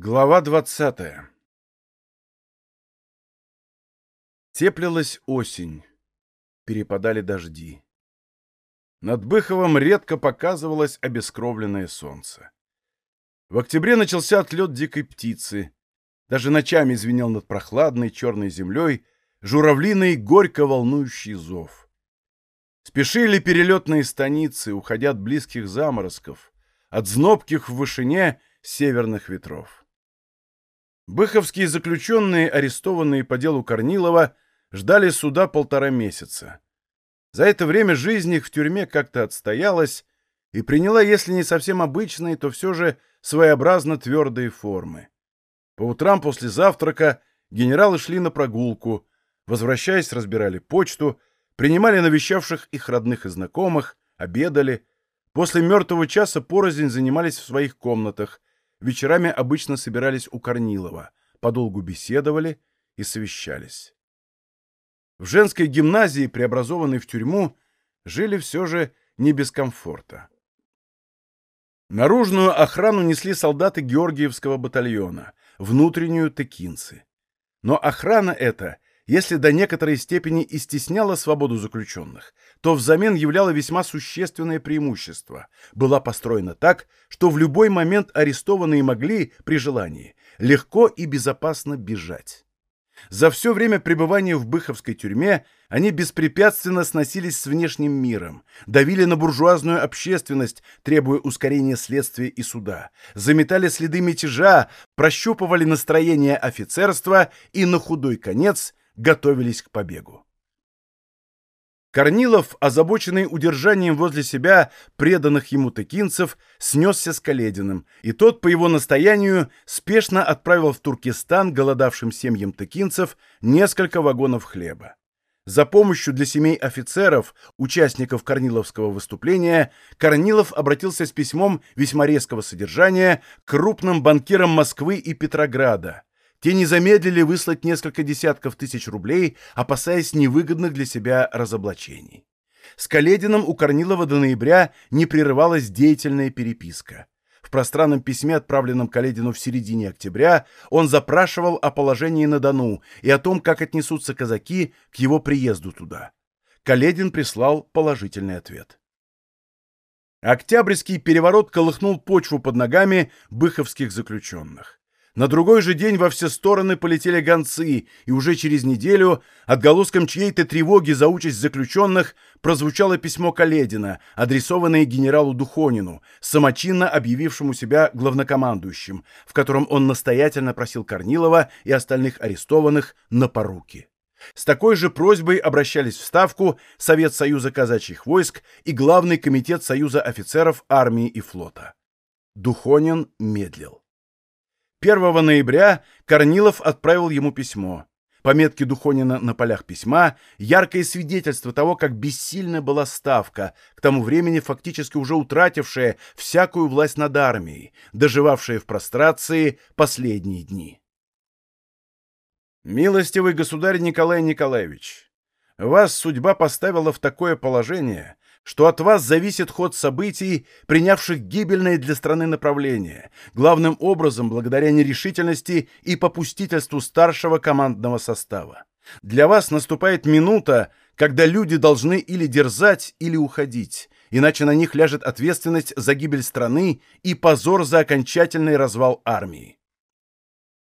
Глава двадцатая Теплилась осень. Перепадали дожди. Над Быховым редко показывалось обескровленное солнце. В октябре начался отлет дикой птицы. Даже ночами звенел над прохладной черной землей журавлиный горько волнующий зов. Спешили перелетные станицы, уходя от близких заморозков, от знобких в вышине северных ветров. Быховские заключенные, арестованные по делу Корнилова, ждали суда полтора месяца. За это время жизнь их в тюрьме как-то отстоялась и приняла, если не совсем обычные, то все же своеобразно твердые формы. По утрам после завтрака генералы шли на прогулку, возвращаясь, разбирали почту, принимали навещавших их родных и знакомых, обедали. После мертвого часа порознь занимались в своих комнатах, вечерами обычно собирались у Корнилова, подолгу беседовали и совещались. В женской гимназии, преобразованной в тюрьму, жили все же не без комфорта. Наружную охрану несли солдаты Георгиевского батальона, внутреннюю — текинцы. Но охрана эта, если до некоторой степени и стесняла свободу заключенных, то взамен являла весьма существенное преимущество. Была построена так, что в любой момент арестованные могли, при желании, легко и безопасно бежать. За все время пребывания в Быховской тюрьме они беспрепятственно сносились с внешним миром, давили на буржуазную общественность, требуя ускорения следствия и суда, заметали следы мятежа, прощупывали настроение офицерства и на худой конец готовились к побегу. Корнилов, озабоченный удержанием возле себя преданных ему тыкинцев, снесся с Калединым, и тот, по его настоянию, спешно отправил в Туркестан голодавшим семьям тыкинцев несколько вагонов хлеба. За помощью для семей офицеров, участников Корниловского выступления, Корнилов обратился с письмом весьма резкого содержания к крупным банкирам Москвы и Петрограда, те не замедлили выслать несколько десятков тысяч рублей, опасаясь невыгодных для себя разоблачений. С Каледином у Корнилова до ноября не прерывалась деятельная переписка. В пространном письме, отправленном Каледину в середине октября, он запрашивал о положении на Дону и о том, как отнесутся казаки к его приезду туда. Каледин прислал положительный ответ. Октябрьский переворот колыхнул почву под ногами быховских заключенных. На другой же день во все стороны полетели гонцы, и уже через неделю отголоском чьей-то тревоги за участь заключенных прозвучало письмо Каледина, адресованное генералу Духонину, самочинно объявившему себя главнокомандующим, в котором он настоятельно просил Корнилова и остальных арестованных на поруки. С такой же просьбой обращались в Ставку Совет Союза казачьих войск и Главный комитет Союза офицеров армии и флота. Духонин медлил. 1 ноября Корнилов отправил ему письмо. Пометки Духонина на полях письма – яркое свидетельство того, как бессильна была ставка, к тому времени фактически уже утратившая всякую власть над армией, доживавшая в прострации последние дни. Милостивый государь Николай Николаевич, вас судьба поставила в такое положение, что от вас зависит ход событий, принявших гибельное для страны направление, главным образом благодаря нерешительности и попустительству старшего командного состава. Для вас наступает минута, когда люди должны или дерзать, или уходить, иначе на них ляжет ответственность за гибель страны и позор за окончательный развал армии.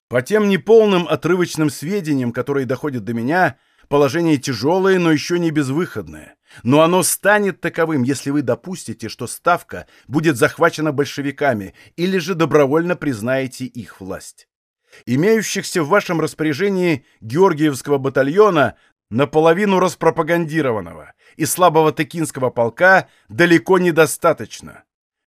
По тем неполным отрывочным сведениям, которые доходят до меня, Положение тяжелое, но еще не безвыходное. Но оно станет таковым, если вы допустите, что Ставка будет захвачена большевиками или же добровольно признаете их власть. Имеющихся в вашем распоряжении Георгиевского батальона наполовину распропагандированного и слабого Текинского полка далеко недостаточно.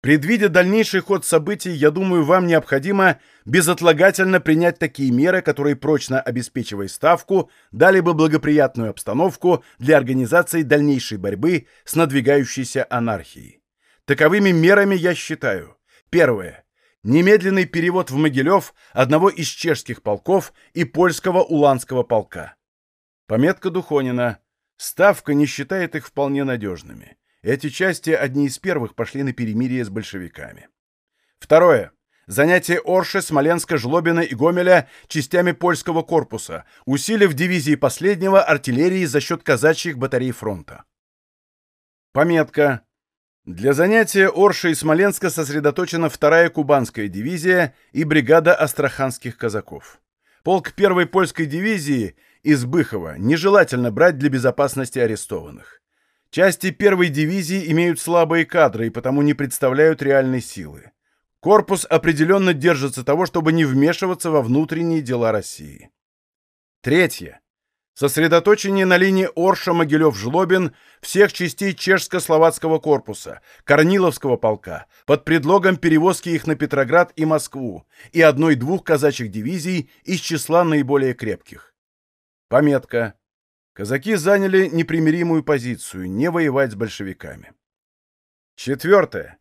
Предвидя дальнейший ход событий, я думаю, вам необходимо безотлагательно принять такие меры, которые, прочно обеспечивая ставку, дали бы благоприятную обстановку для организации дальнейшей борьбы с надвигающейся анархией. Таковыми мерами я считаю. Первое. Немедленный перевод в Могилев одного из чешских полков и польского уланского полка. Пометка Духонина. Ставка не считает их вполне надежными. Эти части одни из первых пошли на перемирие с большевиками. Второе. Занятие Орши, Смоленска, Жлобина и Гомеля частями польского корпуса, усилив дивизии последнего артиллерии за счет казачьих батарей фронта. Пометка. Для занятия Орши и Смоленска сосредоточена вторая кубанская дивизия и бригада астраханских казаков. Полк первой польской дивизии из Быхова нежелательно брать для безопасности арестованных. Части первой дивизии имеют слабые кадры и потому не представляют реальной силы. Корпус определенно держится того, чтобы не вмешиваться во внутренние дела России. Третье. Сосредоточение на линии Орша-Могилев-Жлобин всех частей чешско-словацкого корпуса, Корниловского полка, под предлогом перевозки их на Петроград и Москву, и одной-двух казачьих дивизий из числа наиболее крепких. Пометка. Казаки заняли непримиримую позицию – не воевать с большевиками. Четвертое.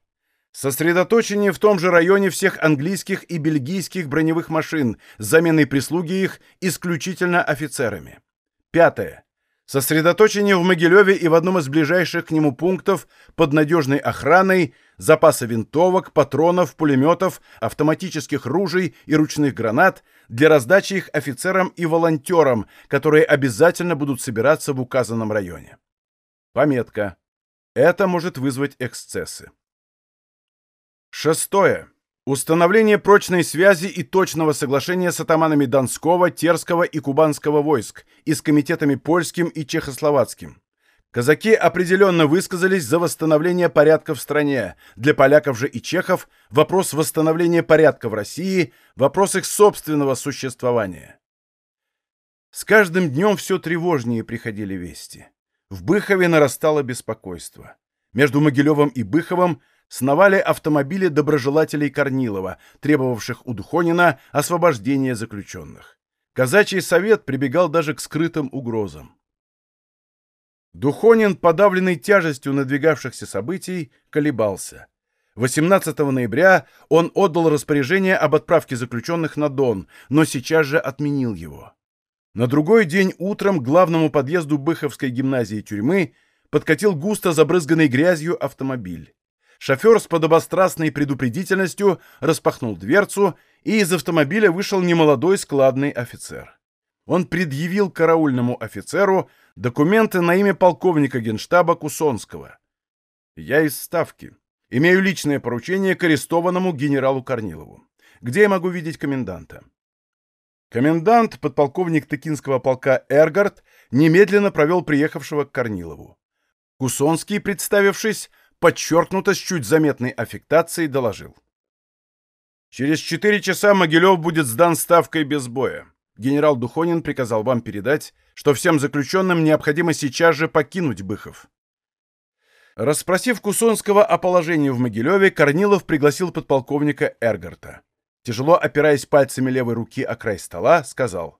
Сосредоточение в том же районе всех английских и бельгийских броневых машин с заменой прислуги их исключительно офицерами. Пятое. Сосредоточение в Могилеве и в одном из ближайших к нему пунктов под надежной охраной запаса винтовок, патронов, пулеметов, автоматических ружей и ручных гранат для раздачи их офицерам и волонтерам, которые обязательно будут собираться в указанном районе. Пометка. Это может вызвать эксцессы. Шестое. Установление прочной связи и точного соглашения с атаманами Донского, Терского и Кубанского войск и с комитетами польским и чехословацким. Казаки определенно высказались за восстановление порядка в стране. Для поляков же и чехов вопрос восстановления порядка в России – вопрос их собственного существования. С каждым днем все тревожнее приходили вести. В Быхове нарастало беспокойство. Между Могилевым и Быховым – сновали автомобили доброжелателей Корнилова, требовавших у Духонина освобождения заключенных. Казачий совет прибегал даже к скрытым угрозам. Духонин, подавленный тяжестью надвигавшихся событий, колебался. 18 ноября он отдал распоряжение об отправке заключенных на Дон, но сейчас же отменил его. На другой день утром к главному подъезду Быховской гимназии тюрьмы подкатил густо забрызганный грязью автомобиль. Шофер с подобострастной предупредительностью распахнул дверцу, и из автомобиля вышел немолодой складный офицер. Он предъявил караульному офицеру документы на имя полковника генштаба Кусонского. «Я из Ставки. Имею личное поручение к арестованному генералу Корнилову. Где я могу видеть коменданта?» Комендант, подполковник Тыкинского полка Эргард, немедленно провел приехавшего к Корнилову. Кусонский, представившись, подчеркнуто с чуть заметной аффектацией, доложил. «Через четыре часа Могилев будет сдан ставкой без боя. Генерал Духонин приказал вам передать, что всем заключенным необходимо сейчас же покинуть Быхов». Расспросив Кусонского о положении в Могилеве, Корнилов пригласил подполковника Эргарта. Тяжело опираясь пальцами левой руки о край стола, сказал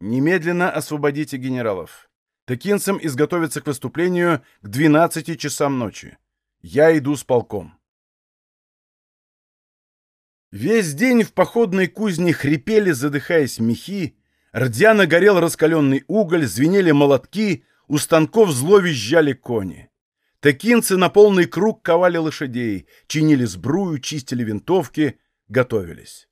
«Немедленно освободите генералов. Текинцам изготовиться к выступлению к 12 часам ночи. Я иду с полком. Весь день в походной кузне хрипели, задыхаясь мехи, рдяно горел раскаленный уголь, звенели молотки, у станков зло визжали кони. Текинцы на полный круг ковали лошадей, чинили сбрую, чистили винтовки, готовились.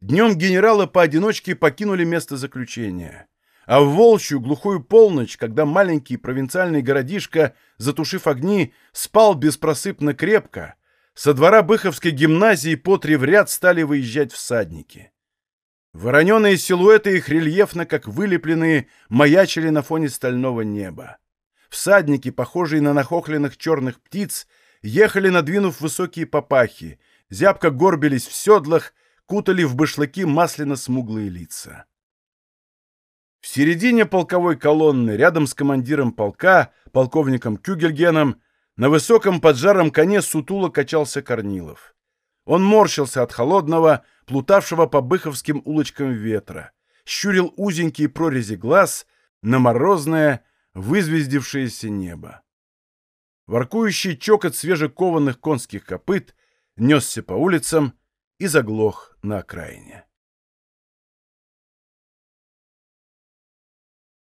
Днем генералы поодиночке покинули место заключения. А в волчью глухую полночь, когда маленький провинциальный городишко, затушив огни, спал беспросыпно крепко, со двора Быховской гимназии по три в ряд стали выезжать всадники. Вороненые силуэты их рельефно, как вылепленные, маячили на фоне стального неба. Всадники, похожие на нахохленных черных птиц, ехали, надвинув высокие попахи, зябко горбились в седлах, кутали в башлыки масляно-смуглые лица. В середине полковой колонны, рядом с командиром полка, полковником Кюгельгеном, на высоком поджаром коне сутуло качался Корнилов. Он морщился от холодного, плутавшего по быховским улочкам ветра, щурил узенькие прорези глаз на морозное, вызвездившееся небо. Воркующий чокот свежекованных конских копыт несся по улицам и заглох на окраине.